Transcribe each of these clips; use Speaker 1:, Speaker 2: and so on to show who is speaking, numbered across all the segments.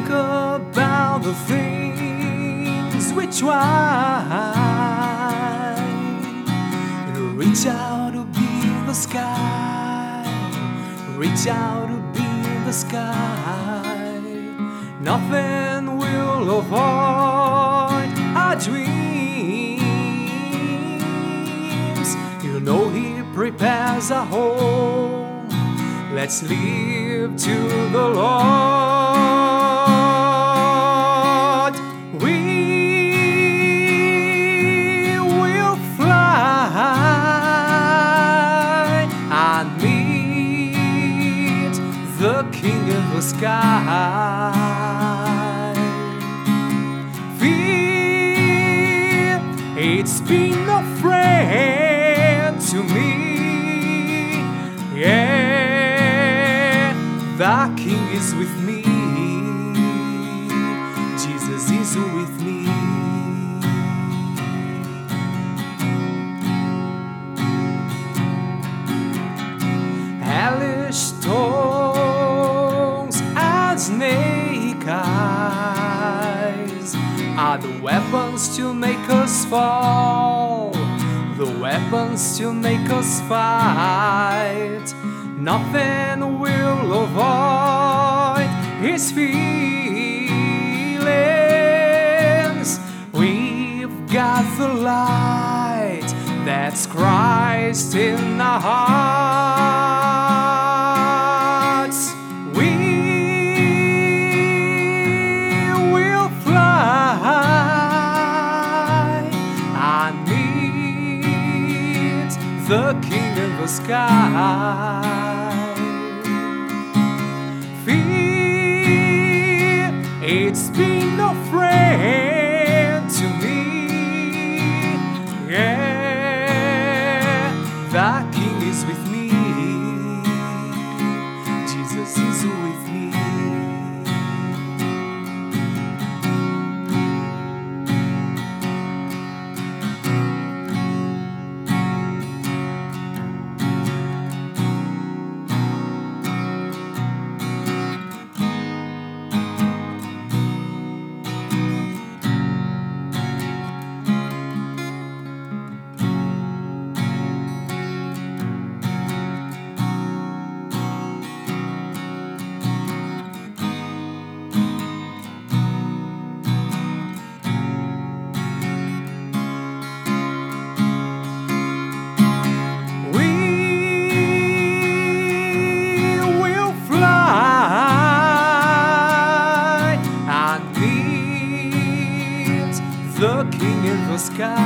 Speaker 1: think about the things which why reach out to be the sky, reach out to be the sky. Nothing will avoid our dreams. You know He prepares a home. Let's live to the Lord. The King in the sky. Fear, it's been a friend to me. Yeah, the King is with me. Jesus is with me. Eyes are the weapons to make us fall, the weapons to make us fight. Nothing will avoid his feelings. We've got the light that's Christ in our hearts. The sky. Fear, it's been no friend to me. Yeah, the King is with me. Jesus is with me. Meet the King in the sky.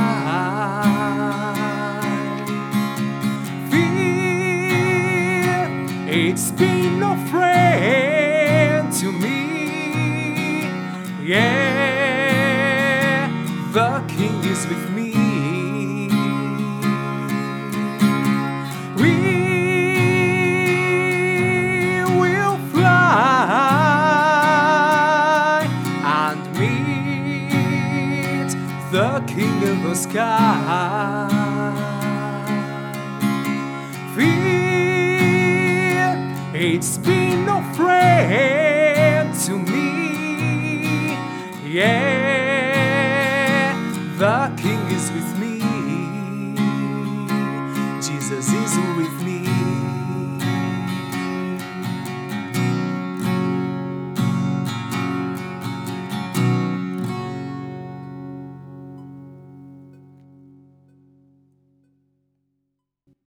Speaker 1: Fear, it's been no friend to me. Yeah, the King is with me. Fear, it's been no friend to me. Yeah, the King is with me. Jesus is with me.